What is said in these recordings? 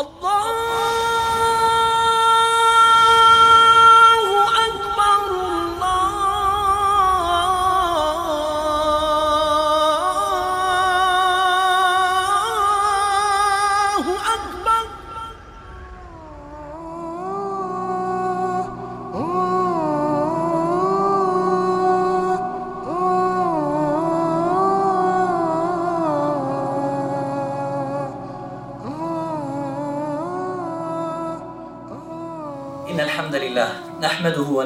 الله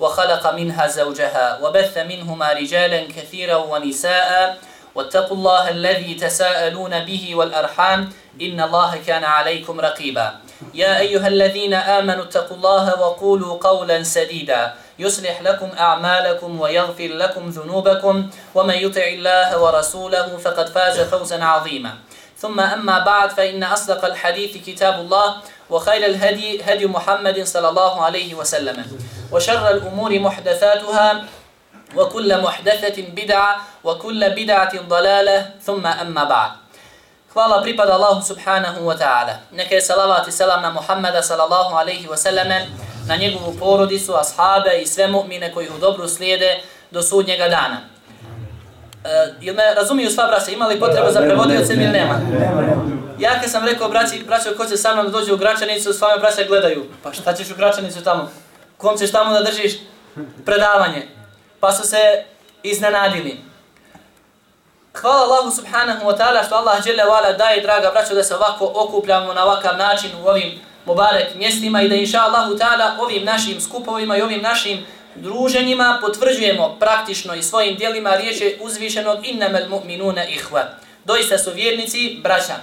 وخلق منها زوجها وبث منهما رجالا كثيرا ونساء. واتقوا الله الذي تساءلون به والأرحام. إن الله كان عليكم رقيبا. يا أيها الذين آمنوا اتقوا الله وقولوا قولا سديدا. يصلح لكم أعمالكم ويغفر لكم ذنوبكم. ومن يطع الله ورسوله فقد فاز فوزا عظيما. ثم أما بعد فإن أصدق الحديث كتاب الله وخير الهدي هدي محمد صلى الله عليه وسلم. وشر الأمور محدثاتها وكل محدثة بدعة وكل بدعة ضلالة ثم أما بعد Hvala pripada Allahu subhanahu wa ta'ala. Neka je salavat i salam na Muhammeda sallallahu alaihi wa sallam, na njegovu porodicu, ashabe i sve mu'mine koji u dobru slijede do sudnjega dana. Uh, jel me razumiju sva braća, imali potrebu za prevodioce ili nema? Ja kad sam rekao braći, braćo, ko će sa mnom dođe u Gračanicu, sva me braća gledaju. Pa šta ćeš u Gračanicu tamo? Kom ćeš tamo da držiš predavanje? Pa su se iznenadili. Hvala Allahu subhanahu wa ta'ala što Allah dželle wala daje, draga braćo, da se ovako okupljamo na ovakav način u ovim mubarek mjestima i da inša Allahu ta'ala ovim našim skupovima i ovim našim druženjima potvrđujemo praktično i svojim dijelima riječi uzvišenog innamel mu'minuna ihva. Doista su vjernici braća.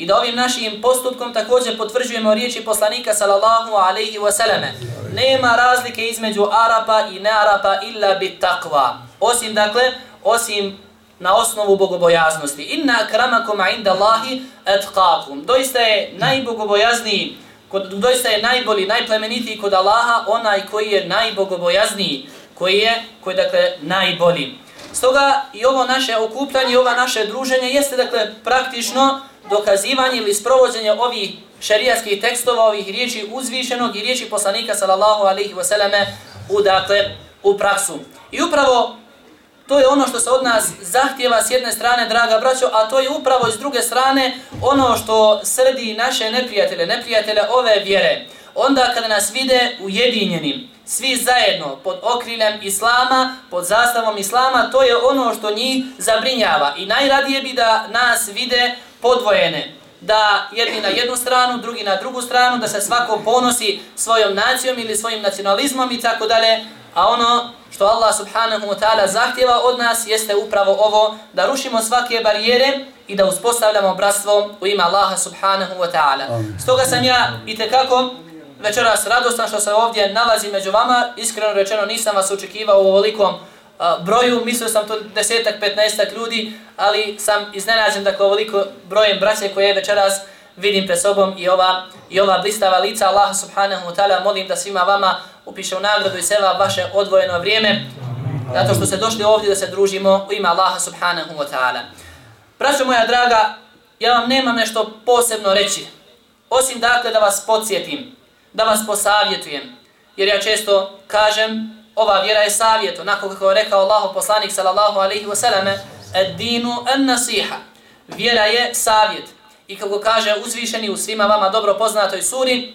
I da ovim našim postupkom također potvrđujemo riječi poslanika sallallahu alaihi wasallame. Nema razlike između Arapa i nearapa illa bit takva. Osim dakle, osim na osnovu bogobojaznosti. Inna akramakum inda Allahi atqakum. Doista je najbogobojazniji kod doista je najbolji, najplemenitiji kod Allaha, onaj koji je najbogobojazniji, koji je, koji je dakle najbolji. Stoga i ovo naše okupljanje, ovo naše druženje jeste dakle praktično dokazivanje ili sprovođenje ovih šerijatskih tekstova, ovih riječi uzvišenog i riječi poslanika sallallahu alaihi wasallam u dakle u praksu. I upravo To je ono što se od nas zahtjeva s jedne strane, draga braćo, a to je upravo s druge strane ono što sredi naše neprijatelje, neprijatelje ove vjere. Onda kada nas vide ujedinjenim, svi zajedno, pod okriljem Islama, pod zastavom Islama, to je ono što njih zabrinjava. I najradije bi da nas vide podvojene, da jedni na jednu stranu, drugi na drugu stranu, da se svako ponosi svojom nacijom ili svojim nacionalizmom i tako dalje, a ono što Allah subhanahu wa ta'ala zahtjeva od nas jeste upravo ovo da rušimo svake barijere i da uspostavljamo bratstvo u ime Allaha subhanahu wa ta'ala. Stoga sam ja i tekako večeras radostan što se ovdje nalazi među vama. Iskreno rečeno nisam vas očekivao u ovolikom broju, mislio sam to desetak, petnaestak ljudi, ali sam iznenađen dakle ovoliko brojem braće koje večeras vidim pred sobom i ova, i ova blistava lica Allaha subhanahu wa ta'ala. Molim da svima vama upiše u nagradu i seva vaše odvojeno vrijeme, zato što ste došli ovdje da se družimo u ime Allaha subhanahu wa ta'ala. Braćo moja draga, ja vam nemam nešto posebno reći, osim dakle da vas podsjetim, da vas posavjetujem, jer ja često kažem, ova vjera je savjet, onako kako je rekao Allah poslanik sallallahu alaihi wa sallame, ad dinu an nasiha, vjera je savjet, i kako kaže uzvišeni u svima vama dobro poznatoj suri,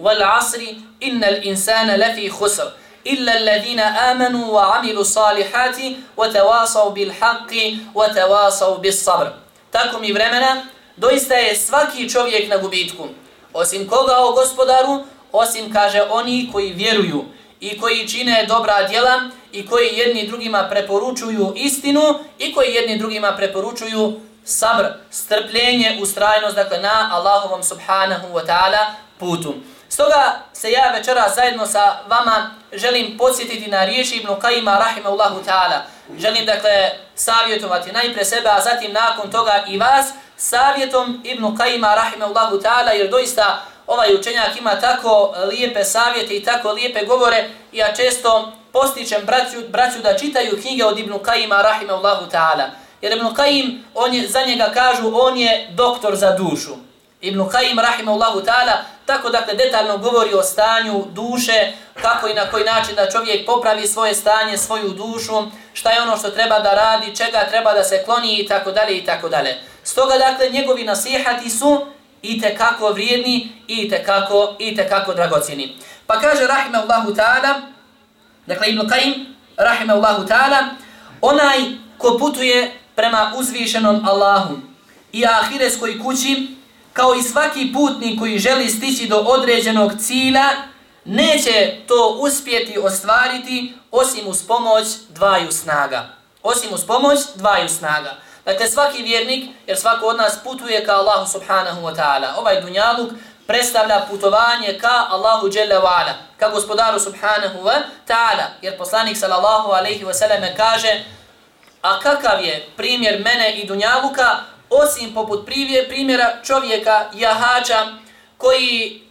والعصر إن الإنسان لفي خسر إلا الذين آمنوا وعملوا الصالحات وتواصوا بالحق وتواصوا بالصبر Tako mi vremena, doista je svaki čovjek na gubitku. Osim koga o gospodaru, osim kaže oni koji vjeruju i koji čine dobra djela i koji jedni drugima preporučuju istinu i koji jedni drugima preporučuju sabr, strpljenje, ustrajnost, dakle na Allahovom subhanahu wa ta'ala putu. Stoga se ja večera zajedno sa vama želim podsjetiti na riječi Ibn Qajima rahimahullahu ta'ala. Želim dakle savjetovati najpre sebe, a zatim nakon toga i vas savjetom Ibn Qajima rahimahullahu ta'ala, jer doista ovaj učenjak ima tako lijepe savjete i tako lijepe govore ja često postičem braću, braću da čitaju knjige od Ibn Kajima, rahimahullahu ta'ala. Jer Ibn Kajim, on je, za njega kažu, on je doktor za dušu. Ibn Kajim, rahimahullahu ta'ala tako dakle detaljno govori o stanju duše, kako i na koji način da čovjek popravi svoje stanje, svoju dušu, šta je ono što treba da radi, čega treba da se kloni i tako dalje i tako dalje. Stoga dakle njegovi nasihati su i te kako vrijedni i te kako i te kako dragocjeni. Pa kaže rahimehullahu taala, dakle Ibn Qayyim rahimehullahu taala, onaj ko putuje prema uzvišenom Allahu i ahireskoj kući, kao i svaki putnik koji želi stići do određenog cilja, neće to uspjeti ostvariti osim uz pomoć dvaju snaga. Osim uz pomoć dvaju snaga. Dakle, svaki vjernik, jer svako od nas putuje ka Allahu subhanahu wa ta'ala. Ovaj dunjaluk predstavlja putovanje ka Allahu jalla wa ala, ka gospodaru subhanahu wa ta'ala. Jer poslanik sallallahu alaihi wa sallam kaže, a kakav je primjer mene i dunjaluka, osim poput primjera čovjeka, jahača, koji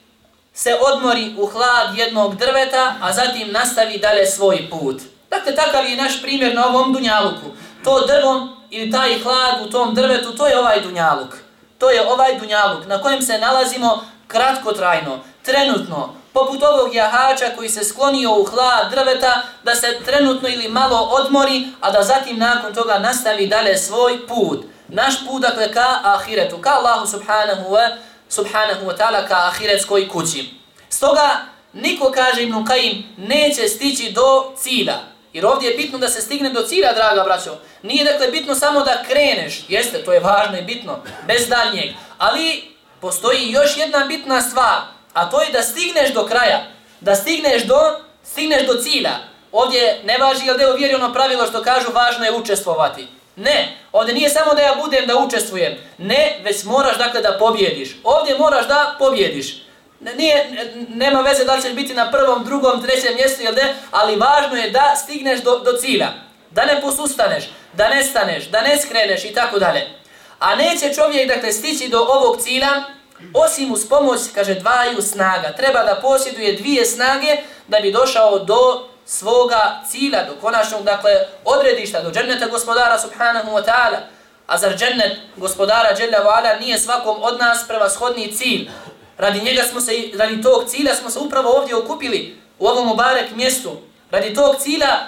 se odmori u hlad jednog drveta, a zatim nastavi dalje svoj put. Dakle, takav je naš primjer na ovom dunjaluku. To drvom ili taj hlad u tom drvetu, to je ovaj dunjaluk. To je ovaj dunjaluk na kojem se nalazimo kratkotrajno, trenutno, poput ovog jahača koji se sklonio u hlad drveta, da se trenutno ili malo odmori, a da zatim nakon toga nastavi dalje svoj put. Naš put, dakle, ka ahiretu, ka Allahu subhanahu wa, subhanahu wa ta'ala, ka ahiretskoj kući. Stoga, niko, kaže Ibn Qaim, neće stići do cilja. Jer ovdje je bitno da se stigne do cilja, draga braćo. Nije dakle bitno samo da kreneš, jeste, to je važno i bitno, bez daljnjeg. Ali postoji još jedna bitna stvar, a to je da stigneš do kraja, da stigneš do, stigneš do cilja. Ovdje ne važi, jel deo vjeri ono pravilo što kažu važno je učestvovati. Ne, ovdje nije samo da ja budem da učestvujem. Ne, već moraš dakle da pobjediš. Ovdje moraš da pobjediš. Nije, nema veze da li ćeš biti na prvom, drugom, trećem mjestu, jel ne? Ali važno je da stigneš do, do cilja. Da ne posustaneš, da ne staneš, da ne skreneš i tako dalje. A neće čovjek dakle stići do ovog cilja osim uz pomoć, kaže, dvaju snaga. Treba da posjeduje dvije snage da bi došao do svoga cilja, do konačnog, dakle, odredišta, do dženneta gospodara subhanahu wa ta'ala. A zar džennet gospodara dželle Vala nije svakom od nas prevashodni cilj? Radi njega smo se, radi tog cilja smo se upravo ovdje okupili u ovom mubarek mjestu. Radi tog cilja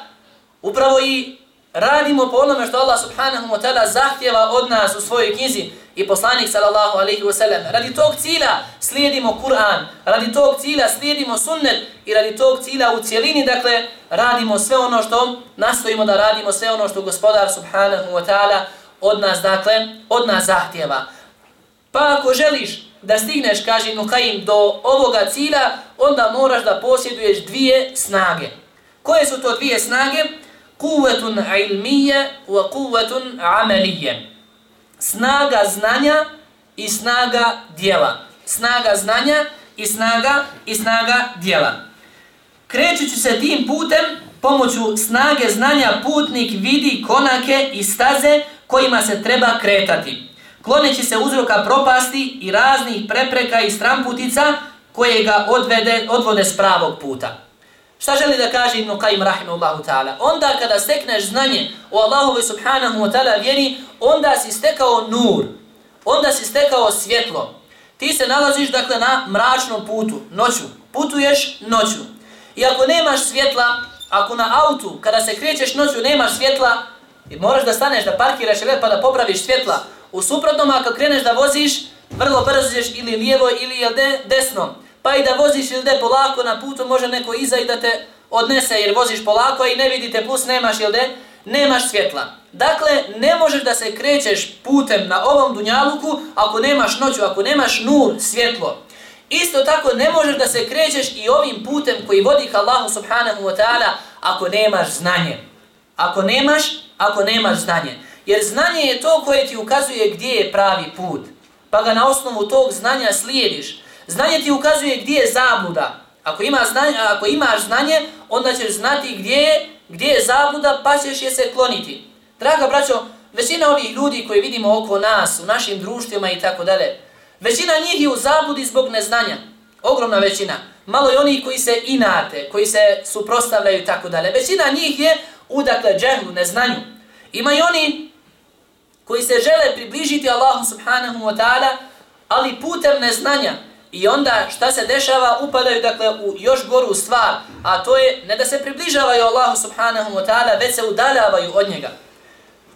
upravo i radimo po onome što Allah subhanahu wa ta'ala zahtjeva od nas u svojoj knjizi i poslanik sallallahu alaihi wa sallam. Radi tog cilja slijedimo Kur'an, radi tog cilja slijedimo sunnet i radi tog cilja u cijelini, dakle, radimo sve ono što nastojimo da radimo, sve ono što gospodar subhanahu wa ta'ala od nas, dakle, od nas zahtjeva. Pa ako želiš da stigneš, kaže Nukajim, do ovoga cilja, onda moraš da posjeduješ dvije snage. Koje su to dvije snage? Kuvetun ilmije wa kuvetun amelije. Snaga znanja i snaga dijela. Snaga znanja i snaga i snaga dijela. Krećući se tim putem, pomoću snage znanja putnik vidi konake i staze kojima se treba kretati kloneći se uzroka propasti i raznih prepreka i stramputica koje ga odvede, odvode s pravog puta. Šta želi da kaže Ibn Qaim rahimahullahu ta'ala? Onda kada stekneš znanje o Allahovi subhanahu wa ta'ala vjeri, onda si stekao nur, onda si stekao svjetlo. Ti se nalaziš dakle na mračnom putu, noću, putuješ noću. I ako nemaš svjetla, ako na autu, kada se krećeš noću, nemaš svjetla, i moraš da staneš, da parkiraš pa da popraviš svjetla, U suprotnom, ako kreneš da voziš, vrlo brzo ćeš ili lijevo ili de, desno. Pa i da voziš ili de polako na putu, može neko iza i da te odnese jer voziš polako i ne vidite plus nemaš ili de, nemaš svjetla. Dakle, ne možeš da se krećeš putem na ovom dunjaluku ako nemaš noću, ako nemaš nur, svjetlo. Isto tako ne možeš da se krećeš i ovim putem koji vodi ka Allahu subhanahu wa ta'ala ako nemaš znanje. Ako nemaš, ako nemaš znanje. Jer znanje je to koje ti ukazuje gdje je pravi put. Pa ga na osnovu tog znanja slijediš. Znanje ti ukazuje gdje je zabluda. Ako, ima znanje, ako imaš znanje, onda ćeš znati gdje je, gdje je zabluda, pa ćeš je se kloniti. Draga braćo, većina ovih ljudi koji vidimo oko nas, u našim društvima i tako dalje, većina njih je u zabludi zbog neznanja. Ogromna većina. Malo je oni koji se inate, koji se suprostavljaju i tako dalje. Većina njih je u, dakle, džehlu, neznanju. Ima i oni koji se žele približiti Allahu subhanahu wa ta'ala, ali putem neznanja. I onda šta se dešava, upadaju dakle u još goru stvar, a to je ne da se približavaju Allahu subhanahu wa ta'ala, već se udaljavaju od njega.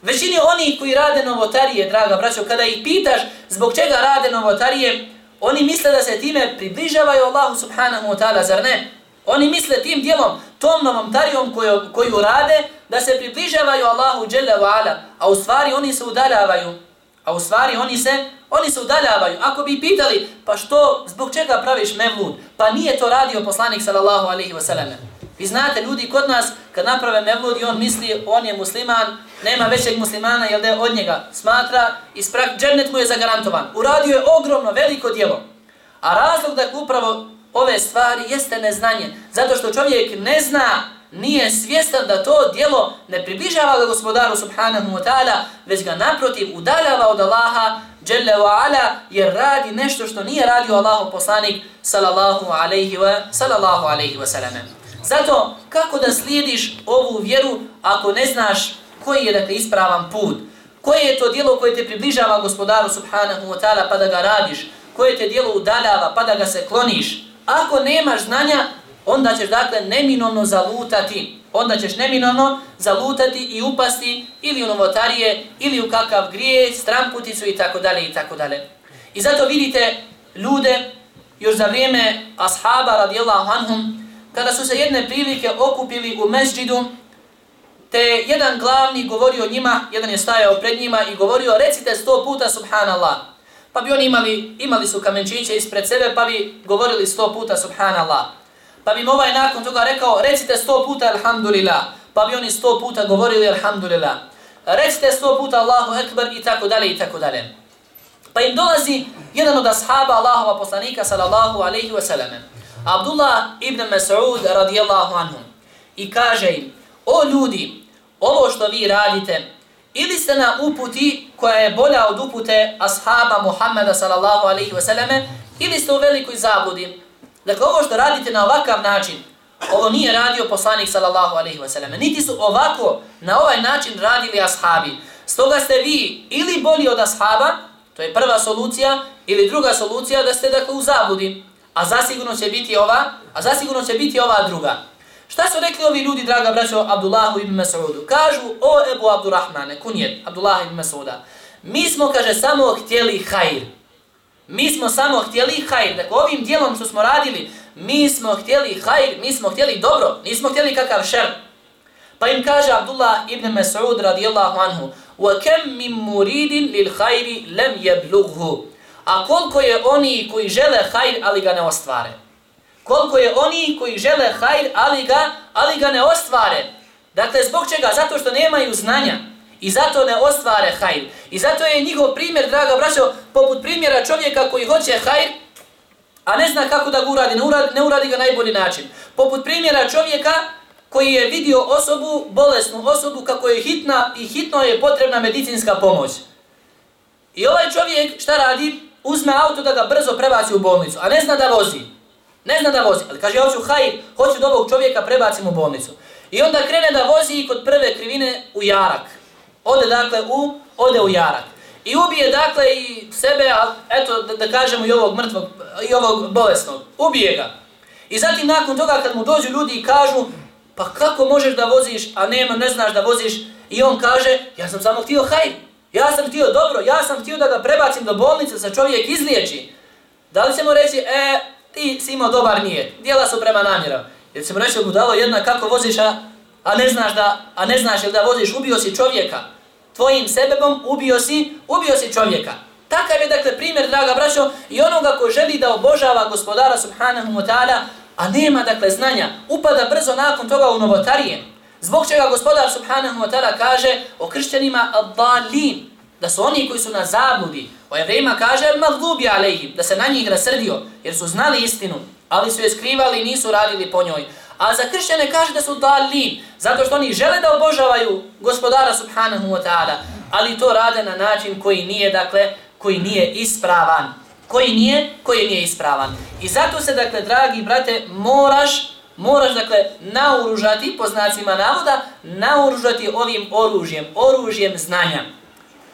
Većini oni koji rade novotarije, draga braćo, kada ih pitaš zbog čega rade novotarije, oni misle da se time približavaju Allahu subhanahu wa ta'ala, zar ne? Oni misle tim dijelom, tom novotarijom koju, koju rade, da se približavaju Allahu dželle wa ala, a u stvari oni se udaljavaju. A u stvari oni se oni se udaljavaju. Ako bi pitali, pa što, zbog čega praviš mevlud? Pa nije to radio poslanik sallallahu alaihi ve. Vi znate, ljudi kod nas, kad naprave mevlud i on misli, on je musliman, nema većeg muslimana, jel da od njega smatra, isprak, džennet mu je zagarantovan. Uradio je ogromno, veliko djelo. A razlog da upravo ove stvari jeste neznanje. Zato što čovjek ne zna, nije svjestan da to djelo ne približava ga gospodaru subhanahu wa ta'ala, već ga naprotiv udaljava od Allaha, Jalla wa ala, jer radi nešto što nije radio Allahu poslanik sallallahu alaihi wa sallallahu alaihi wa sallam. Zato kako da slijediš ovu vjeru ako ne znaš koji je dakle ispravan put? Koje je to djelo koje te približava gospodaru subhanahu wa ta'ala pa da ga radiš? Koje te djelo udaljava pa da ga se kloniš? Ako nemaš znanja, onda ćeš dakle neminovno zalutati. Onda ćeš neminovno zalutati i upasti ili u novotarije, ili u kakav grije, stramputicu i tako dalje i tako dalje. I zato vidite ljude još za vrijeme ashaba radijallahu anhum, kada su se jedne prilike okupili u mesđidu, te jedan glavni govorio njima, jedan je stajao pred njima i govorio recite sto puta subhanallah. Pa bi oni imali, imali su kamenčiće ispred sebe pa bi govorili sto puta subhanallah. Pa bi ovaj nakon toga rekao, recite sto puta alhamdulillah. Pa bi oni sto puta govorili alhamdulillah. Recite sto puta Allahu ekber i tako dalje i tako dalje. Pa im dolazi jedan od ashaba Allahova poslanika sallallahu alaihi wa sallam. Abdullah ibn Mas'ud radijallahu anhu. I kaže im, o ljudi, ovo što vi radite, ili ste na uputi koja je bolja od upute ashaba Muhammeda sallallahu alaihi ve selleme, ili ste u velikoj zabludi. Dakle, ovo što radite na ovakav način, ovo nije radio poslanik sallallahu alaihi ve selleme, Niti su ovako, na ovaj način radili ashabi. Stoga ste vi ili bolji od ashaba, to je prva solucija, ili druga solucija da ste dakle u zabludi, A zasigurno će biti ova, a zasigurno će biti ova druga. Šta su rekli ovi ljudi, draga braćo, Abdullahu ibn Mas'udu? Kažu, o Ebu Abdurrahmane, kunjet, Abdullah ibn Mas'uda. Mi smo, kaže, samo htjeli hajr. Mi smo samo htjeli hajr. Dakle, ovim dijelom što smo radili, mi smo htjeli hajr, mi smo htjeli dobro, nismo htjeli kakav šer. Pa im kaže Abdullah ibn Mas'ud radijallahu anhu, وَكَمْ مِنْ مُرِيدٍ لِلْحَيْرِ لَمْ يَبْلُغْهُ A koliko je oni koji žele hajr, ali ga ne ostvare? Koliko je oni koji žele hajr, ali ga, ali ga ne ostvare? Dakle, zbog čega? Zato što nemaju znanja. I zato ne ostvare hajr. I zato je njihov primjer, draga braćo, poput primjera čovjeka koji hoće hajr, a ne zna kako da ga uradi, ne uradi, ne uradi ga najbolji način. Poput primjera čovjeka koji je vidio osobu, bolesnu osobu, kako je hitna i hitno je potrebna medicinska pomoć. I ovaj čovjek šta radi? Uzme auto da ga brzo prebaci u bolnicu, a ne zna da vozi. Ne zna da vozi, ali kaže, ja hoću hajr, hoću da ovog čovjeka prebacim u bolnicu. I onda krene da vozi i kod prve krivine u jarak. Ode dakle u, ode u jarak. I ubije dakle i sebe, a eto da, da kažemo i ovog mrtvog, i ovog bolesnog. Ubije ga. I zatim nakon toga kad mu dođu ljudi i kažu, pa kako možeš da voziš, a nema, ne znaš da voziš, i on kaže, ja sam samo htio hajr. Ja sam htio dobro, ja sam htio da ga prebacim do bolnice, sa čovjek izliječi. Da li ćemo reći, e, ti si imao dobar nijet, dijela su prema namjerom. Jer ćemo reći, budalo jedna kako voziš, a, a ne znaš da, a ne znaš da voziš, ubio si čovjeka tvojim sebebom ubio si, ubio si čovjeka. Takav je dakle primjer, draga braćo, i onoga ko želi da obožava gospodara subhanahu wa ta'ala, a nema dakle znanja, upada brzo nakon toga u novotarije. Zbog čega gospodar subhanahu wa ta'ala kaže o kršćanima ad-dalin, da su oni koji su na zabludi. O jevrejima kaže al-maghdubi alejhim, da se na njih rasrdio, jer su znali istinu, ali su je skrivali i nisu radili po njoj. A za kršćane kaže da su dalin, zato što oni žele da obožavaju gospodara subhanahu wa ta'ala, ali to rade na način koji nije, dakle, koji nije ispravan. Koji nije, koji nije ispravan. I zato se, dakle, dragi brate, moraš, moraš, dakle, naoružati, po znacima navoda, naoružati ovim oružjem, oružjem znanja.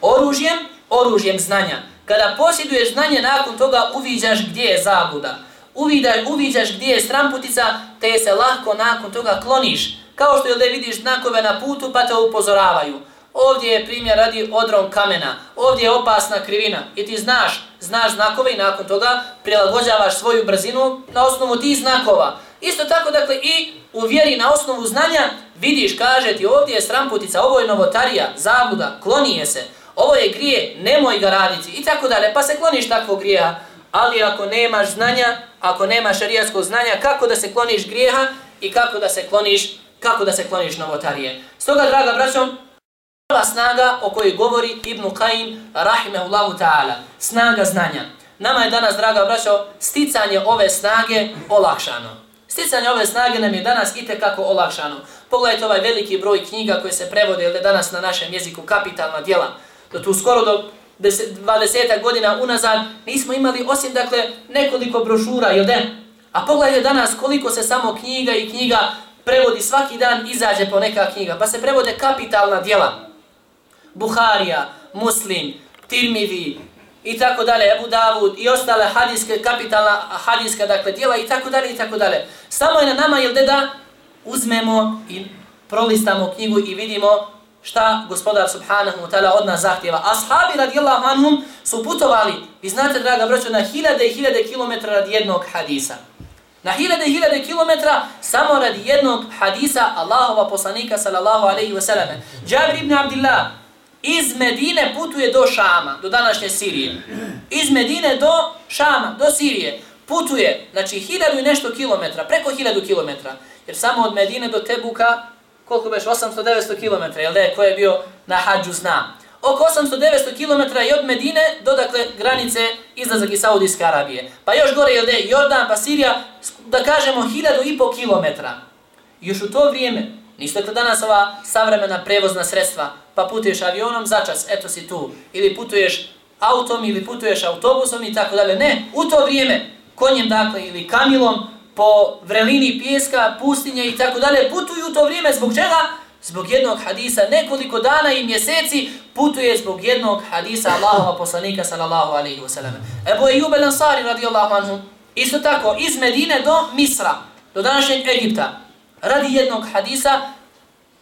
Oružjem, oružjem znanja. Kada posjeduješ znanje, nakon toga uviđaš gdje je zabuda. Uvidaš, uviđaš gdje je stramputica, te se lahko nakon toga kloniš. Kao što je da vidiš znakove na putu, pa te upozoravaju. Ovdje je primjer radi odron kamena, ovdje je opasna krivina i ti znaš, znaš znakove i nakon toga prilagođavaš svoju brzinu na osnovu tih znakova. Isto tako, dakle, i u vjeri na osnovu znanja vidiš, kaže ti ovdje je stramputica, ovo je novotarija, zabuda, klonije se, ovo je grije, nemoj ga raditi i tako dalje, pa se kloniš takvog grijeha. Ali ako nemaš znanja, ako nemaš šarijatskog znanja, kako da se kloniš grijeha i kako da se kloniš, kako da se kloniš novotarije. Stoga, draga braćom, prva snaga o kojoj govori Ibn Kajim, rahimehullahu ta'ala, snaga znanja. Nama je danas, draga braćo, sticanje ove snage olakšano. Sticanje ove snage nam je danas i kako olakšano. Pogledajte ovaj veliki broj knjiga koje se prevode ili danas na našem jeziku kapitalna djela da tu skoro do 20 godina unazad nismo imali osim dakle nekoliko brošura, ili ne? A pogledajte danas koliko se samo knjiga i knjiga prevodi svaki dan, izađe po neka knjiga. Pa se prevode kapitalna djela. Buharija, Muslim, Tirmidhi i tako dalje, Abu Davud i ostale hadijske, kapitalna hadijska dakle, djela i tako dalje i tako dalje. Samo je na nama jel da uzmemo i prolistamo knjigu i vidimo šta gospodar subhanahu wa ta'ala od nas zahtjeva. Ashabi radijallahu anhum su putovali, vi znate draga braćo, na hiljade i hiljade kilometra radi jednog hadisa. Na hiljade i hiljade kilometra samo radi jednog hadisa Allahova poslanika sallallahu alaihi wa sallam. Jabir ibn Abdillah, iz Medine putuje do Šama, do današnje Sirije. Iz Medine do Šama, do Sirije. Putuje, znači hiljadu i nešto kilometra, preko hiljadu kilometra. Jer samo od Medine do Tebuka, koliko beš, 800-900 km, jel da je, ko je bio na hađu zna. Oko 800-900 km je od Medine do dakle, granice izlazak iz Saudijske Arabije. Pa još gore, jel da je, Jordan, pa Sirija, da kažemo, hiljadu i pol. Još u to vrijeme, nisu dakle danas ova savremena prevozna sredstva, pa putuješ avionom za čas, eto si tu. Ili putuješ autom ili putuješ autobusom i tako dalje. Ne, u to vrijeme, konjem dakle ili kamilom, po vrelini pijeska, pustinje i tako dalje, putuju u to vrijeme zbog čega? Zbog jednog hadisa, nekoliko dana i mjeseci putuje zbog jednog hadisa Allahova poslanika sallallahu alaihi wasallam. Ebu Ejub el-Ansari radijallahu anhu, isto tako, iz Medine do Misra, do današnjeg Egipta, radi jednog hadisa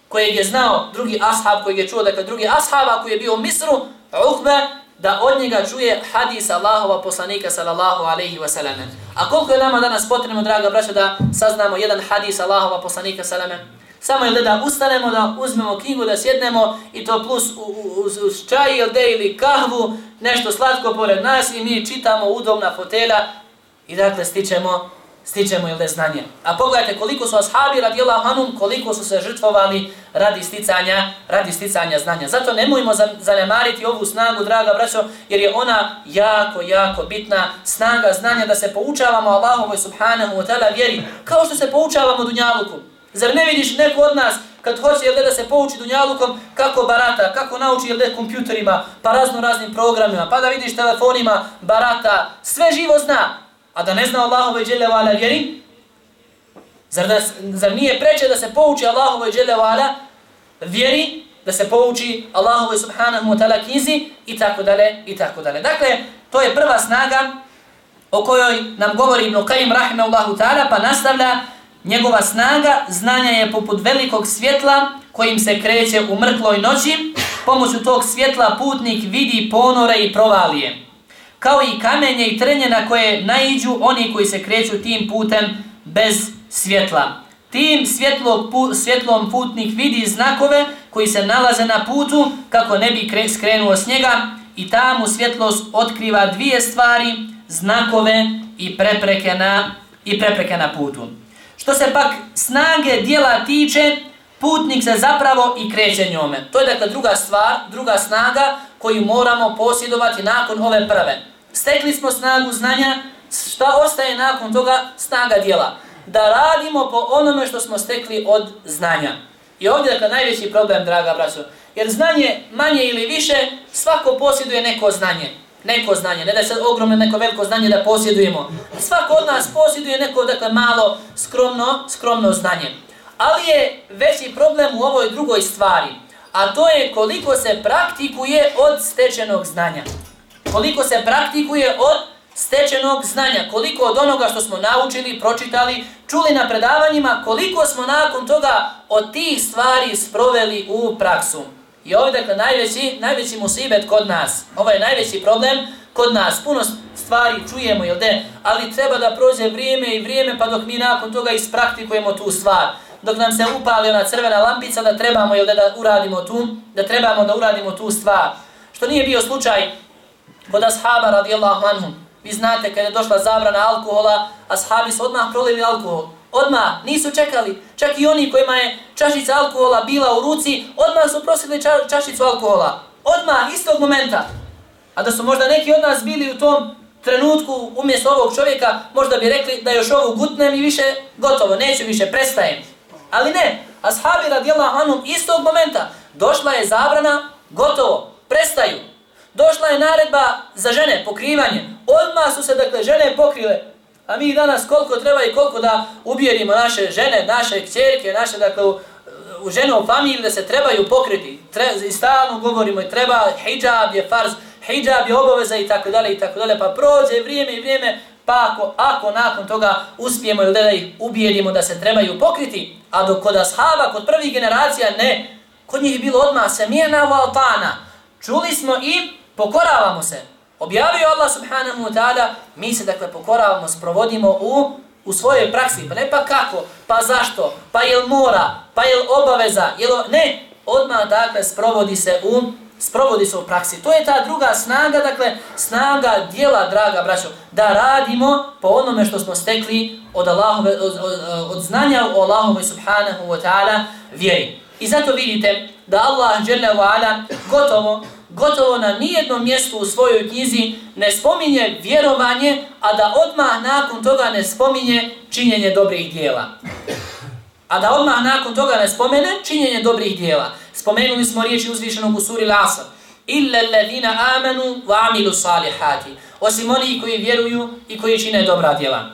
kojeg je znao drugi ashab, kojeg je čuo, dakle drugi ashab, koji je bio u Misru, Uhbe, da od njega čuje hadis Allahova poslanika sallallahu alaihi wa sallam. A koliko je nama danas potrebno, draga braća, da saznamo jedan hadis Allahova poslanika sallam? Samo je da ustanemo, da uzmemo knjigu, da sjednemo i to plus uz, uz čaj ili, ili kahvu, nešto slatko pored nas i mi čitamo udobna fotela i dakle stičemo stičemo ili znanje. A pogledajte koliko su ashabi radijallahu anhum, koliko su se žrtvovali radi sticanja, radi sticanja znanja. Zato nemojmo zanemariti ovu snagu, draga braćo, jer je ona jako, jako bitna snaga znanja da se poučavamo Allahovoj subhanahu wa ta'ala vjeri, kao što se poučavamo Dunjaluku. Zar ne vidiš neko od nas kad hoće jel da se pouči Dunjalukom kako barata, kako nauči jel da kompjuterima, pa razno raznim programima, pa da vidiš telefonima, barata, sve živo zna, a da ne zna Allahove dželle vala vjeri, zar, da, zar nije preče da se pouči Allahove dželle vala vjeri, da se pouči Allahove subhanahu wa ta'ala knjizi i tako dalje i tako dalje. Dakle, to je prva snaga o kojoj nam govori Ibn Qayyim rahimahullahu ta'ala, pa nastavlja njegova snaga, znanja je poput velikog svjetla kojim se kreće u mrkloj noći, pomoću tog svjetla putnik vidi ponore i provalije kao i kamenje i trenje na koje naiđu oni koji se kreću tim putem bez svjetla. Tim svjetlo, pu, svjetlom putnik vidi znakove koji se nalaze na putu kako ne bi kre, skrenuo s njega i tamo svjetlost otkriva dvije stvari, znakove i prepreke na, i prepreke na putu. Što se pak snage dijela tiče, putnik se zapravo i kreće njome. To je dakle druga stvar, druga snaga koju moramo posjedovati nakon ove prve. Stekli smo snagu znanja, šta ostaje nakon toga? Snaga dijela. Da radimo po onome što smo stekli od znanja. I ovdje dakle najveći problem, draga braćo, jer znanje manje ili više, svako posjeduje neko znanje. Neko znanje, ne da se ogromno neko veliko znanje da posjedujemo. Svako od nas posjeduje neko dakle malo skromno, skromno znanje. Ali je veći problem u ovoj drugoj stvari, a to je koliko se praktikuje od stečenog znanja. Koliko se praktikuje od stečenog znanja, koliko od onoga što smo naučili, pročitali, čuli na predavanjima, koliko smo nakon toga od tih stvari sproveli u praksu. I ovo je dakle najveći, najveći musibet kod nas. Ovo je najveći problem kod nas. Puno stvari čujemo, jel de? Ali treba da prođe vrijeme i vrijeme pa dok mi nakon toga ispraktikujemo tu stvar. Dok nam se upali ona crvena lampica da trebamo jel da, da uradimo tu, da trebamo da uradimo tu stvar. Što nije bio slučaj kod ashaba radijallahu anhum. Vi znate kada je došla zabrana alkohola, ashabi su odmah prolili alkohol. Odmah, nisu čekali. Čak i oni kojima je čašica alkohola bila u ruci, odmah su prosili ča čašicu alkohola. Odmah, istog momenta. A da su možda neki od nas bili u tom trenutku umjesto ovog čovjeka, možda bi rekli da još ovu gutnem i više gotovo, neću više, prestajem. Ali ne, ashabi radijallahu anhum istog momenta došla je zabrana, gotovo, prestaju. Došla je naredba za žene, pokrivanje. Odmah su se, dakle, žene pokrile. A mi danas koliko treba i koliko da ubijerimo naše žene, naše kćerke, naše, dakle, u, u žene u familiji da se trebaju pokriti. Tre, I stalno govorimo, treba hijab je farz, hijab je obaveza i tako dalje i tako dalje. Pa prođe vrijeme i vrijeme, pa ako, ako nakon toga uspijemo ili da ih ubijedimo da se trebaju pokriti, a dok kod ashaba, kod prvih generacija, ne, kod njih je bilo odmah semijena valtana. Čuli smo i pokoravamo se. Objavio Allah subhanahu wa ta'ala, mi se dakle pokoravamo, sprovodimo u, u svojoj praksi. Pa ne pa kako, pa zašto, pa jel mora, pa jel obaveza, jel... Ne, odmah dakle sprovodi se u sprovodi se u praksi. To je ta druga snaga, dakle, snaga dijela, draga braćo, da radimo po onome što smo stekli od, Allahove, od, od, od znanja o Allahove subhanahu wa ta'ala vjeri. I zato vidite da Allah, dželle ve ala, gotovo gotovo na nijednom mjestu u svojoj knjizi ne spominje vjerovanje, a da odmah nakon toga ne spominje činjenje dobrih dijela. A da odmah nakon toga ne spomene činjenje dobrih dijela. Spomenuli smo riječi uzvišenog u suri Lasa. Illa alladhina amanu wa amilu salihati. Osim oni koji vjeruju i koji čine dobra djela.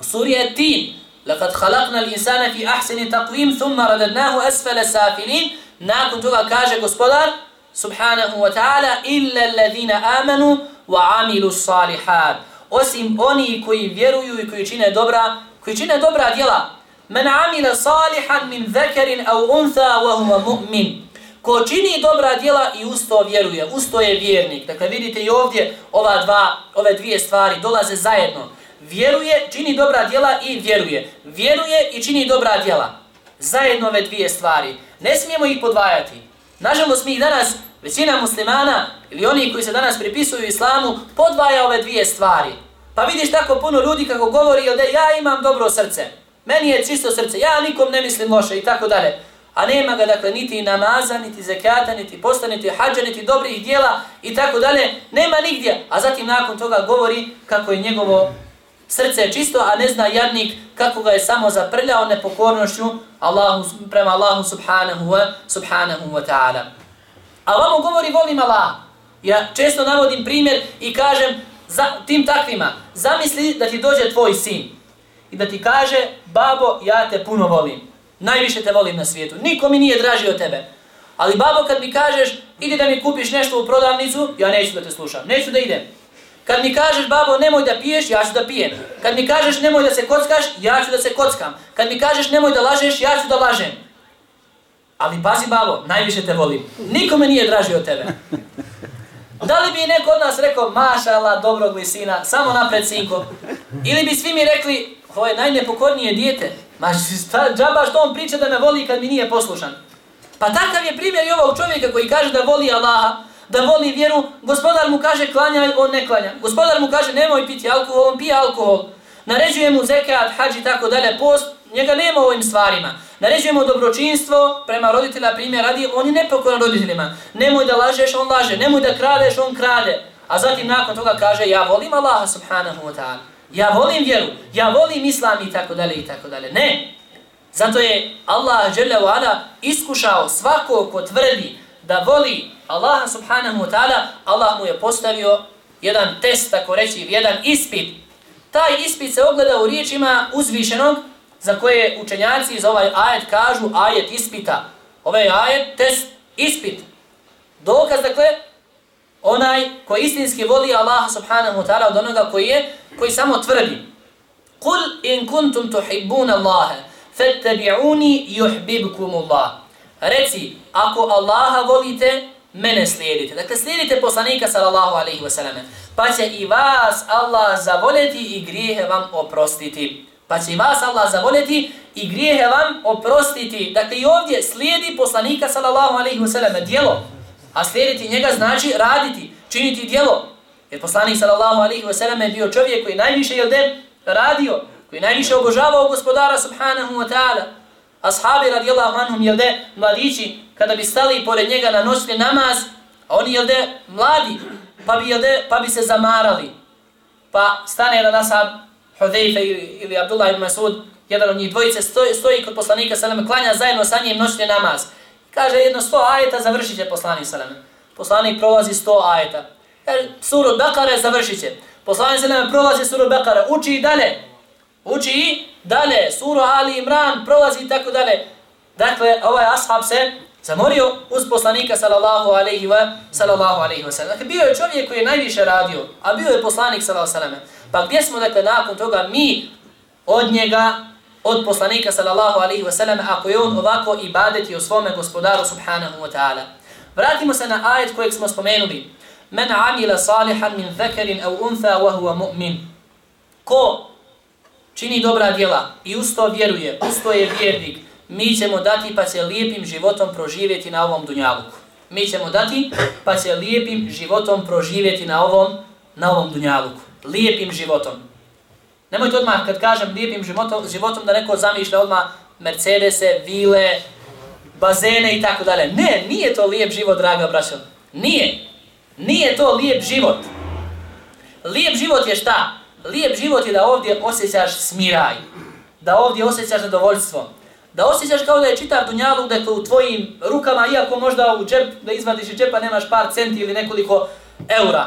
U suri je tin. Laqad khalaqna al-insana fi ahsani taqvim thumma radadnahu asfala safilin. Nakon toga kaže gospodar subhanahu wa ta'ala illa alladhina amanu wa amilu salihat osim oni koji vjeruju i koji čine dobra koji čine dobra djela Men amila salihan min zekerin au untha wa huwa mu'min. Ko čini dobra djela i usto vjeruje usto je vjernik. Dakle vidite i ovdje ova dva ove dvije stvari dolaze zajedno. Vjeruje čini dobra djela i vjeruje. Vjeruje i čini dobra djela. Zajedno ove dvije stvari. Ne smijemo ih podvajati. Nažalost mi danas Većina muslimana ili oni koji se danas pripisuju islamu podvaja ove dvije stvari. Pa vidiš tako puno ljudi kako govori da ja imam dobro srce. Meni je čisto srce, ja nikom ne mislim loše i tako dalje. A nema ga dakle niti namaza, niti zekata, niti posta, niti hađa, niti dobrih dijela i tako dalje. Nema nigdje. A zatim nakon toga govori kako je njegovo srce čisto, a ne zna jadnik kako ga je samo zaprljao nepokornošću Allahu, prema Allahu subhanahu wa, subhanahu wa ta'ala. A vamo govori volim Allah. Ja često navodim primjer i kažem za, tim takvima, zamisli da ti dođe tvoj sin i da ti kaže, babo, ja te puno volim. Najviše te volim na svijetu. Niko mi nije draži od tebe. Ali babo, kad mi kažeš, idi da mi kupiš nešto u prodavnicu, ja neću da te slušam. Neću da idem. Kad mi kažeš, babo, nemoj da piješ, ja ću da pijem. Kad mi kažeš, nemoj da se kockaš, ja ću da se kockam. Kad mi kažeš, nemoj da lažeš, ja ću da lažem. Ali pazi babo, najviše te volim. Nikome nije draži od tebe. Da li bi neko od nas rekao, mašala, dobrog li sina, samo napred sinko? Ili bi svi mi rekli, ovo je najnepokornije dijete. Ma šta, džaba što on priča da me voli kad mi nije poslušan. Pa takav je primjer i ovog čovjeka koji kaže da voli Allaha, da voli vjeru, gospodar mu kaže klanja, on ne klanja. Gospodar mu kaže nemoj piti alkohol, on pije alkohol. Naređuje mu zekat, hađi, tako dalje, post, njega nema u ovim stvarima. Naređujemo dobročinstvo prema roditelja, primjer radi, on je nepokoran roditeljima. Nemoj da lažeš, on laže. Nemoj da kradeš, on krade. A zatim nakon toga kaže, ja volim Allaha subhanahu wa ta'ala. Ja volim vjeru, ja volim islam i tako dalje i tako dalje. Ne. Zato je Allah dželle ala iskušao svakog ko tvrdi da voli Allaha subhanahu wa ta'ala, Allah mu je postavio jedan test, tako reći, jedan ispit. Taj ispit se ogleda u riječima uzvišenog za koje učenjaci za ovaj ajet kažu ajet ispita. Ovaj ajet, test, ispit. Dokaz, dakle, onaj koji istinski voli Allaha subhanahu wa ta'ala od onoga koji je, koji samo tvrdi. Kul in kuntum tuhibbuna Allahe, fattabi'uni yuhbibkum Allah. Reci, ako Allaha volite, mene slijedite. Dakle, slijedite poslanika sallallahu alaihi wa sallam. Pa će i vas Allah zavoljeti i grijehe vam oprostiti. Pa će i vas Allah zavoljeti i grijehe vam oprostiti. Dakle, i ovdje slijedi poslanika sallallahu alaihi wa sallam. Dijelo. A slijediti njega znači raditi, činiti djelo. Jer poslanik sallallahu alaihi wa sallam je bio čovjek koji najviše je de radio, koji najviše obožavao gospodara subhanahu wa ta'ala. Ashabi radijallahu anhum jel de mladići kada bi stali pored njega na noćni namaz, a oni jel de mladi, pa bi, jel de, pa bi se zamarali. Pa stane jedan ashab Hudejfe ili, ili Abdullah ibn Masud, jedan od njih dvojice stoji, stoji kod poslanika sallam, klanja zajedno sa njim noćni namaz. Kaže jedno sto ajeta, završit će poslanik sallam. Poslanik prolazi sto ajeta. Kaže, suru Bekare završit će. Poslanik sallam prolazi suru Bekare, uči i dalje. Uči i dalje. Suru Ali Imran prolazi i tako dalje. Dakle, ovaj ashab se zamorio uz poslanika sallallahu alejhi ve sallallahu alejhi ve sellem. Dakle bio je čovjek koji je najviše radio, a bio je poslanik sallallahu alejhi ve sellem. Pa gdje smo dakle nakon toga mi od njega od poslanika sallallahu alaihi wa sellem ako je on ovako ibadeti o svome gospodaru subhanahu wa ta'ala. Vratimo se na ajet kojeg smo spomenuli. Men amila salihan min zakarin aw untha wa huwa mu'min. Ko čini dobra djela i usto vjeruje, usto je vjernik, mi ćemo dati pa će lijepim životom proživjeti na ovom dunjaluku. Mi ćemo dati pa će lijepim životom proživjeti na ovom, na ovom dunjaluku. Lijepim životom. Nemojte odmah kad kažem lijepim životom, životom da neko zamišlja odmah Mercedese, vile, bazene i tako dalje. Ne, nije to lijep život, draga braćo. Nije. Nije to lijep život. Lijep život je šta? Lijep život je da ovdje osjećaš smiraj. Da ovdje osjećaš zadovoljstvo da osjećaš kao da je čitav dunjaluk dakle, u tvojim rukama, iako možda u džep, da izvadiš iz džepa nemaš par centi ili nekoliko eura.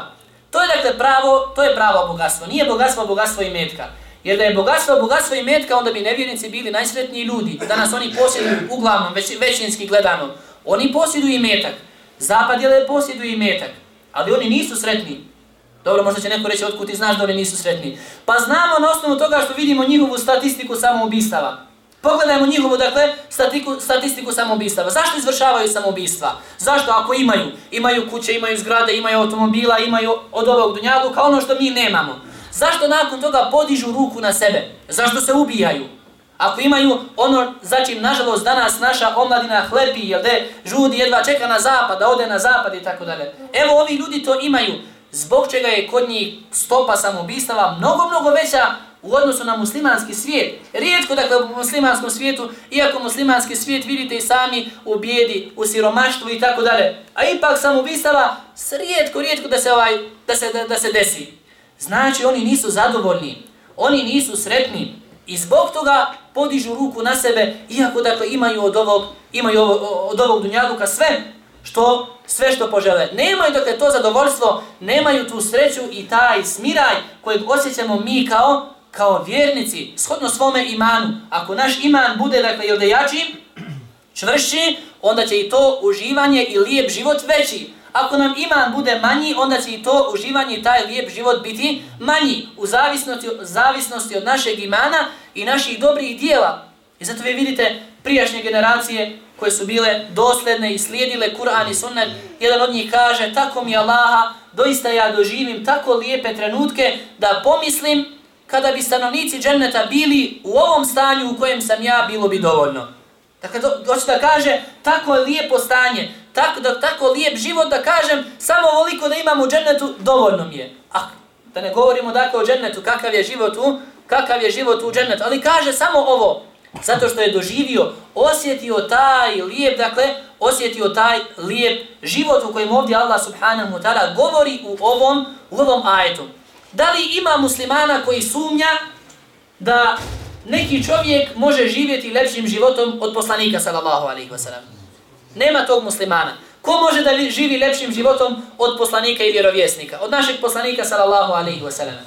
To je dakle pravo, to je pravo bogatstvo. Nije bogatstvo bogatstvo i metka. Jer da je bogatstvo bogatstvo i metka, onda bi nevjernici bili najsretniji ljudi. Danas oni posjeduju, uglavnom, već, većinski gledano, oni posjeduju i metak. Zapad je posjeduju i metak. Ali oni nisu sretni. Dobro, možda će neko reći otkud ti znaš da oni nisu sretni. Pa znamo na osnovu toga što vidimo njihovu statistiku samoubistava. Pogledajmo njihovu, dakle, statiku, statistiku samoubistava. Zašto izvršavaju samoubistva? Zašto ako imaju? Imaju kuće, imaju zgrade, imaju automobila, imaju od ovog dunjaluka ono što mi nemamo. Zašto nakon toga podižu ruku na sebe? Zašto se ubijaju? Ako imaju ono za čim, nažalost, danas naša omladina hlepi, jel de, žudi jedva čeka na zapad, da ode na zapad i tako dalje. Evo, ovi ljudi to imaju. Zbog čega je kod njih stopa samoubistava mnogo, mnogo veća u odnosu na muslimanski svijet. Rijetko dakle u muslimanskom svijetu, iako muslimanski svijet vidite i sami u bijedi, u siromaštvu i tako dalje. A ipak sam ubistava rijetko, rijetko da se, ovaj, da, se, da, da se desi. Znači oni nisu zadovoljni, oni nisu sretni i zbog toga podižu ruku na sebe, iako dakle imaju od ovog, imaju od ovog dunjaluka sve što sve što požele. Nemaju dakle to zadovoljstvo, nemaju tu sreću i taj smiraj kojeg osjećamo mi kao kao vjernici, shodno svome imanu, ako naš iman bude, dakle, ili da jači, čvršći, onda će i to uživanje i lijep život veći. Ako nam iman bude manji, onda će i to uživanje i taj lijep život biti manji, u zavisnosti, zavisnosti od našeg imana i naših dobrih dijela. I zato vi vidite prijašnje generacije koje su bile dosledne i slijedile Kur'an i Sunnet, jedan od njih kaže, tako mi Allaha, doista ja doživim tako lijepe trenutke da pomislim kada bi stanovnici dženneta bili u ovom stanju u kojem sam ja, bilo bi dovoljno. Dakle, hoće da kaže, tako je lijepo stanje, tako, da, tako lijep život da kažem, samo ovoliko da imam u džennetu, dovoljno mi je. A da ne govorimo dakle o džennetu, kakav je život u, kakav je život u džennetu, ali kaže samo ovo, Zato što je doživio, osjetio taj lijep, dakle, osjetio taj lijep život u kojem ovdje Allah subhanahu wa ta'ala govori u ovom, u ovom ajetu. Da li ima muslimana koji sumnja da neki čovjek može živjeti lepšim životom od poslanika sallallahu alaihi wasallam? Nema tog muslimana. Ko može da živi lepšim životom od poslanika i vjerovjesnika? Od našeg poslanika sallallahu alaihi wasallam.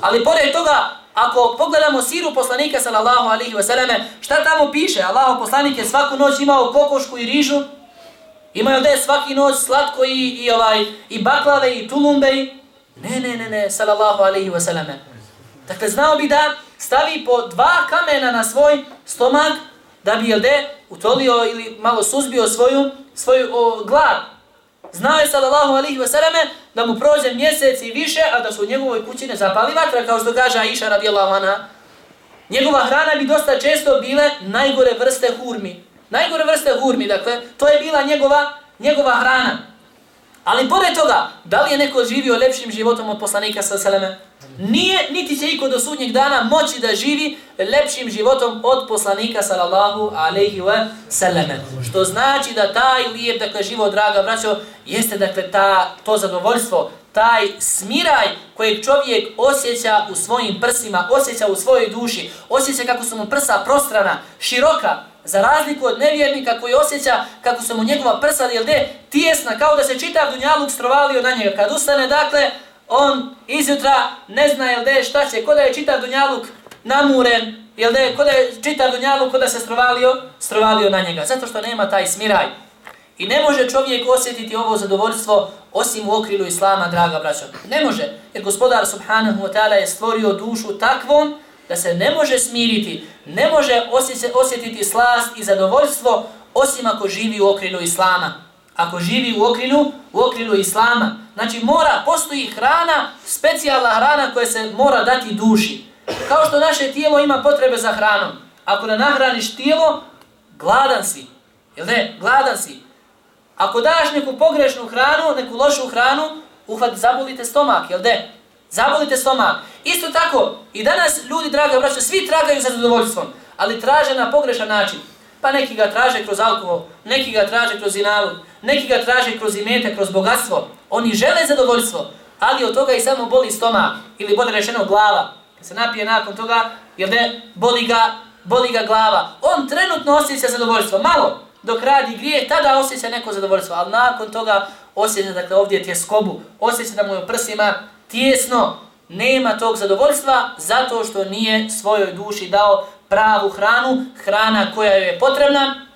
Ali pored toga, ako pogledamo siru poslanika sallallahu alaihi wasallam, šta tamo piše? Allahu poslanik je svaku noć imao kokošku i rižu. imao da je svaki noć slatko i, i, ovaj, i baklave i tulumbe. Ne, ne, ne, ne, sallallahu alaihi wa sallam. Dakle, znao bi da stavi po dva kamena na svoj stomak da bi, jel de, utolio ili malo suzbio svoju, svoju o, glav. Znao je sallallahu alihi wasallam da mu prođe mjesec i više, a da su u njegovoj kući ne zapali vatra, kao što kaže Aisha radijallahu anha. Njegova hrana bi dosta često bile najgore vrste hurmi. Najgore vrste hurmi, dakle, to je bila njegova, njegova hrana. Ali pored toga, da li je neko živio lepšim životom od poslanika sa seleme? Nije, niti će iko do sudnjeg dana moći da živi lepšim životom od poslanika sallallahu alaihi wa sallame. Što znači da taj lijep, dakle, živo, draga braćo, jeste, dakle, ta, to zadovoljstvo, taj smiraj kojeg čovjek osjeća u svojim prsima, osjeća u svojoj duši, osjeća kako su mu prsa prostrana, široka, Za razliku od nevjernika koji osjeća kako su mu njegova prsa jel de, tijesna, kao da se čitav dunjaluk strovalio na njega. Kad ustane, dakle, on izjutra ne zna jel de, šta će, kod da je čitav dunjaluk namuren, jel de, kod da je čitav dunjaluk, kod da se strovalio, strovalio na njega. Zato što nema taj smiraj. I ne može čovjek osjetiti ovo zadovoljstvo osim u okrilu Islama, draga braćo. Ne može, jer gospodar subhanahu wa ta'ala je stvorio dušu takvom da se ne može smiriti, ne može osjetiti slast i zadovoljstvo osim ako živi u okrilju Islama. Ako živi u okrilju, u okrilju Islama. Znači mora, postoji hrana, specijalna hrana koja se mora dati duši. Kao što naše tijelo ima potrebe za hranom. Ako ne nahraniš tijelo, gladan si. Jel ne? Gladan si. Ako daš neku pogrešnu hranu, neku lošu hranu, uhvat, zabolite stomak, jel de? Zabolite stomak. Isto tako, i danas ljudi, draga braća, svi tragaju za zadovoljstvom, ali traže na pogrešan način. Pa neki ga traže kroz alkohol, neki ga traže kroz inalu, neki ga traže kroz imete, kroz bogatstvo. Oni žele zadovoljstvo, ali od toga i samo boli stomak, ili bolje rečeno glava. Kad se napije nakon toga, jer ne, boli ga, boli ga glava. On trenutno osjeća zadovoljstvo, malo, dok radi grije, tada osjeća neko zadovoljstvo, ali nakon toga osjeća, dakle, ovdje tjeskobu, osjeća da mu je prsima tijesno, nema tog zadovoljstva zato što nije svojoj duši dao pravu hranu, hrana koja joj je potrebna,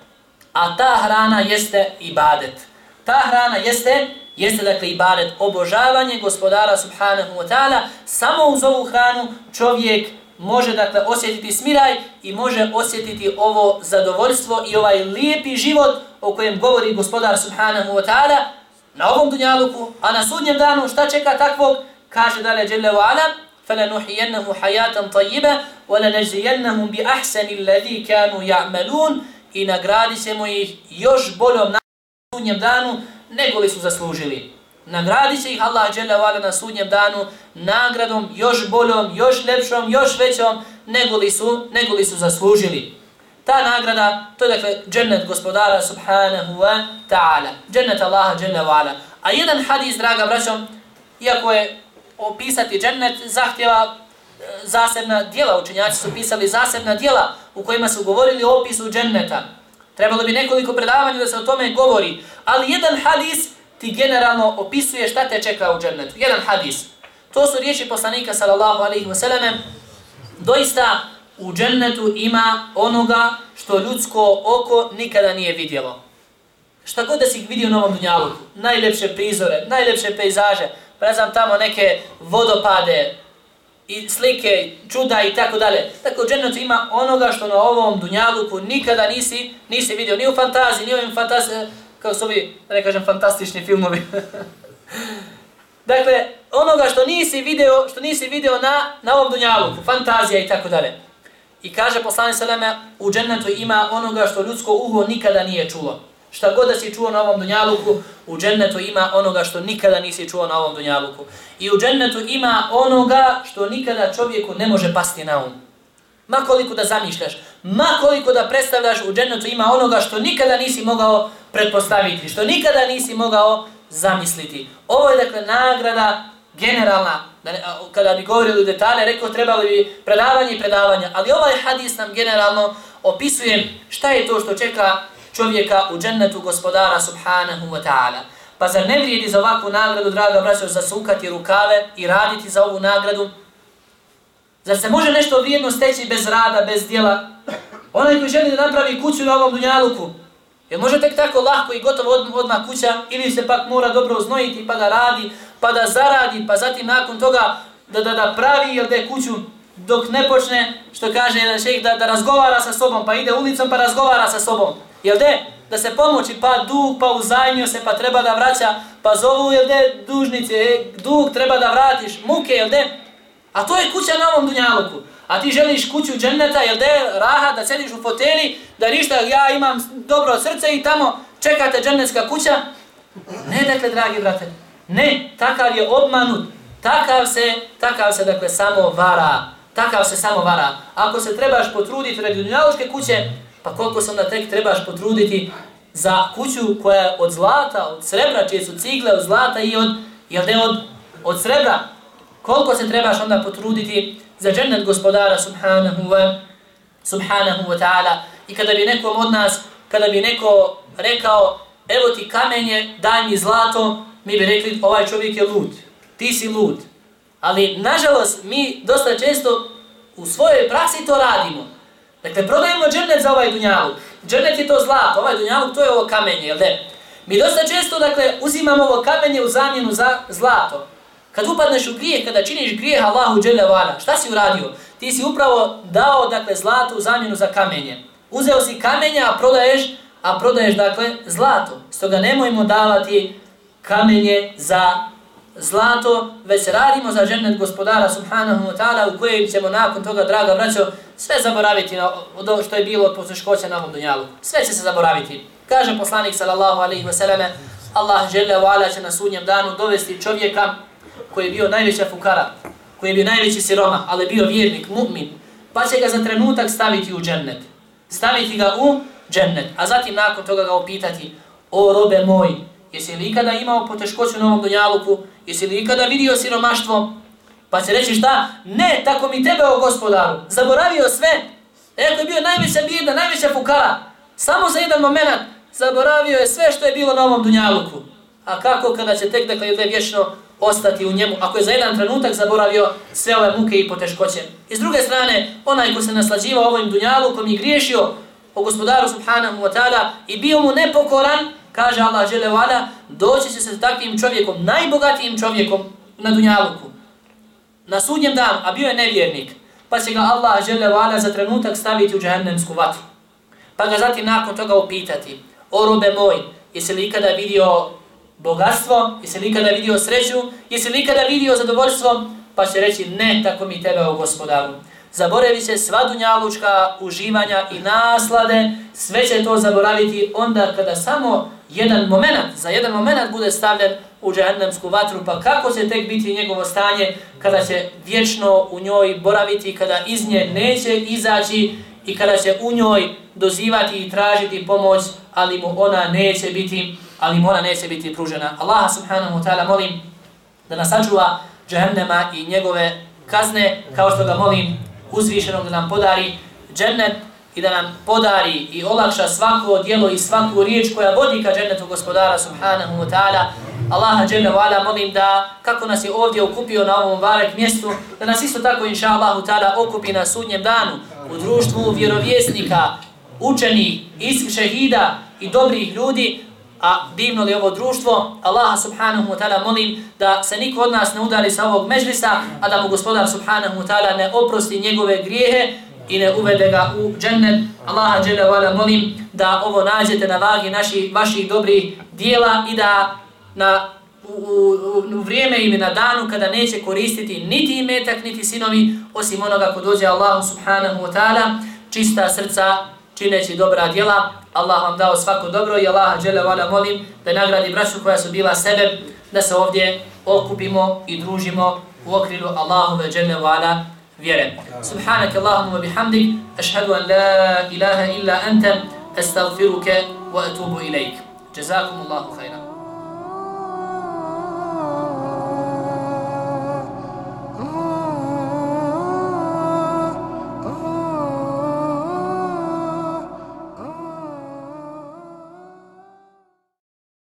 a ta hrana jeste ibadet. Ta hrana jeste, jeste dakle ibadet, obožavanje gospodara subhanahu wa ta'ala, samo uz ovu hranu čovjek može dakle osjetiti smiraj i može osjetiti ovo zadovoljstvo i ovaj lijepi život o kojem govori gospodar subhanahu wa ta'ala na ovom dunjaluku, a na sudnjem danu šta čeka takvog? kaže dalje Jelle Wa'ala, فَلَنُحِيَنَّهُ حَيَاتًا طَيِّبًا وَلَنَجْزِيَنَّهُمْ بِأَحْسَنِ الَّذِي كَانُوا يَعْمَلُونَ I nagradit ćemo ih još boljom na sudnjem danu nego li su zaslužili. Nagradit će ih Allah Jelle Wa'ala na sudnjem danu nagradom još boljom, još lepšom, još većom nego li su, nego li su zaslužili. Ta nagrada, to je dakle džennet gospodara subhanahu wa ta'ala. Džennet Allaha džennet wa'ala. A jedan hadis, draga braćom, iako je opisati džennet zahtjeva e, zasebna dijela, učenjaci su pisali zasebna dijela u kojima su govorili o opisu dženneta. Trebalo bi nekoliko predavanja da se o tome govori, ali jedan hadis ti generalno opisuje šta te čeka u džennetu. Jedan hadis. To su riječi poslanika sallallahu alaihi wasallam. Doista u džennetu ima onoga što ljudsko oko nikada nije vidjelo. Šta god da si vidio u ovom dunjalu, najlepše prizore, najlepše pejzaže, pa ne znam tamo neke vodopade i slike, čuda i tako dalje. Tako u džennetu ima onoga što na ovom dunjaluku nikada nisi, nisi vidio, ni u fantaziji, ni u ovim fantaziji, kao su ovi, da ne kažem, fantastični filmovi. dakle, onoga što nisi video, što nisi video na, na ovom dunjaluku, fantazija i tako dalje. I kaže poslani Seleme, u džennetu ima onoga što ljudsko uho nikada nije čulo. Šta god da si čuo na ovom dunjaluku, u džennetu ima onoga što nikada nisi čuo na ovom dunjaluku. I u džennetu ima onoga što nikada čovjeku ne može pasti na um. ma koliko da zamišljaš, ma koliko da predstavljaš u džennetu ima onoga što nikada nisi mogao pretpostaviti, što nikada nisi mogao zamisliti. Ovo je dakle nagrada generalna, da ne, kada bi govorili u detalje, rekao trebali bi predavanje i predavanja, ali ovaj hadis nam generalno opisuje šta je to što čeka čovjeka u džennetu gospodara subhanahu wa ta'ala. Pa zar ne vrijedi za ovakvu nagradu, draga braćo, zasukati rukave i raditi za ovu nagradu? Zar se može nešto vrijedno steći bez rada, bez dijela? Onaj koji želi da napravi kuću na ovom dunjaluku, jer može tek tako lahko i gotovo od, odmah kuća, ili se pak mora dobro uznojiti pa da radi, pa da zaradi, pa zatim nakon toga da, da, da pravi ili da je kuću dok ne počne, što kaže jedan šejh, da, da razgovara sa sobom, pa ide ulicom pa razgovara sa sobom. Jel de? Da se pomoći, pa dug, pa uzajmio se, pa treba da vraća, pa zovu, jel de, dužnice, e, dug treba da vratiš, muke, jel de? A to je kuća na ovom dunjaluku. A ti želiš kuću dženneta, jel de, raha, da sediš u foteli, da ništa, ja imam dobro srce i tamo čekate džennetska kuća. Ne, dakle, dragi brate, ne, takav je obmanut, takav se, takav se, dakle, samo vara, takav se samo vara. Ako se trebaš potruditi radi dunjaluške kuće, pa koliko se onda tek trebaš potruditi za kuću koja je od zlata, od srebra, čije su cigle od zlata i od, jel ne od, od srebra, koliko se trebaš onda potruditi za džennet gospodara subhanahu wa, subhanahu wa ta'ala. I kada bi nekom od nas, kada bi neko rekao, evo ti kamenje, daj mi zlato, mi bi rekli, ovaj čovjek je lud, ti si lud. Ali, nažalost, mi dosta često u svojoj praksi to radimo. Dakle, prodajemo džernet za ovaj dunjaluk. Džernet je to zlato, ovaj dunjaluk to je ovo kamenje, jel de? Mi dosta često, dakle, uzimamo ovo kamenje u zamjenu za zlato. Kad upadneš u grijeh, kada činiš grijeh Allahu dželevala, šta si uradio? Ti si upravo dao, dakle, zlato u zamjenu za kamenje. Uzeo si kamenje, a prodaješ, a prodaješ, dakle, zlato. Stoga nemojmo davati kamenje za zlato, već radimo za džennet gospodara subhanahu wa ta'ala u kojem ćemo nakon toga, draga braćo, sve zaboraviti na, od što je bilo od posluškoća na ovom dunjalu. Sve će se zaboraviti. Kaže poslanik sallallahu alaihi wa sallame, Allah žele wa ala će na sudnjem danu dovesti čovjeka koji je bio najveća fukara, koji je bio najveći siroma, ali bio vjernik, mu'min, pa će ga za trenutak staviti u džennet. Staviti ga u džennet, a zatim nakon toga ga upitati, o robe moj, jesi li ikada imao poteškoću na ovom dunjaluku, jesi li ikada vidio siromaštvo, pa će reći šta, ne, tako mi tebe o gospodaru, zaboravio sve, Eko je bio najveća bijeda, najveća fukara, samo za jedan moment zaboravio je sve što je bilo na ovom dunjaluku. A kako kada će tek dakle da vječno ostati u njemu, ako je za jedan trenutak zaboravio sve ove muke i poteškoće. I s druge strane, onaj ko se naslađivao ovim dunjalukom i griješio o gospodaru subhanahu wa ta'ala i bio mu nepokoran, kaže Allah dželle vada, doći će se s takvim čovjekom, najbogatijim čovjekom na dunjaluku, na sudnjem danu, a bio je nevjernik, pa će ga Allah dželle vada za trenutak staviti u džahennemsku vatru. Pa ga zatim nakon toga upitati, o robe moj, jesi li ikada vidio bogatstvo, jesi li ikada vidio sreću, jesi li ikada vidio zadovoljstvo, pa će reći ne, tako mi tebe o gospodaru. Zaboravi se sva dunjalučka uživanja i naslade, sve će to zaboraviti onda kada samo jedan moment, za jedan moment bude stavljen u džahennemsku vatru, pa kako će tek biti njegovo stanje kada će vječno u njoj boraviti, kada iz nje neće izaći i kada će u njoj dozivati i tražiti pomoć, ali mu ona neće biti ali mora neće biti pružena. Allah subhanahu wa ta'ala molim da nas sačuva džahennema i njegove kazne, kao što ga molim uzvišenog da nam podari džennet i da nam podari i olakša svako djelo i svaku riječ koja vodi ka džennetu gospodara subhanahu wa ta'ala. Allaha dželle vala molim da kako nas je ovdje okupio na ovom varek mjestu, da nas isto tako inša Allahu ta'ala okupi na sudnjem danu u društvu vjerovjesnika, učenih, iskih šehida i dobrih ljudi, a divno li ovo društvo, Allah subhanahu wa ta'ala molim da se niko od nas ne udari sa ovog mežlisa, a da mu gospodar subhanahu wa ta'ala ne oprosti njegove grijehe i ne uvede ga u džennet. Allah dželle molim da ovo nađete na vagi naši, vaših dobrih dijela i da na u, u, u vrijeme ili na danu kada neće koristiti niti imetak, niti sinovi, osim onoga ko dođe Allahu subhanahu wa ta'ala, čista srca, čineći dobra djela. Allah vam dao svako dobro i Allah džele vala molim da nagradi braću koja su bila sebe da se ovdje okupimo i družimo u okrilu Allahove džele vala vjere. Subhanak Allahumma bihamdik, ašhadu an la ilaha illa anta, astaghfiruke wa atubu ilaik. Jazakum Allahu khairan.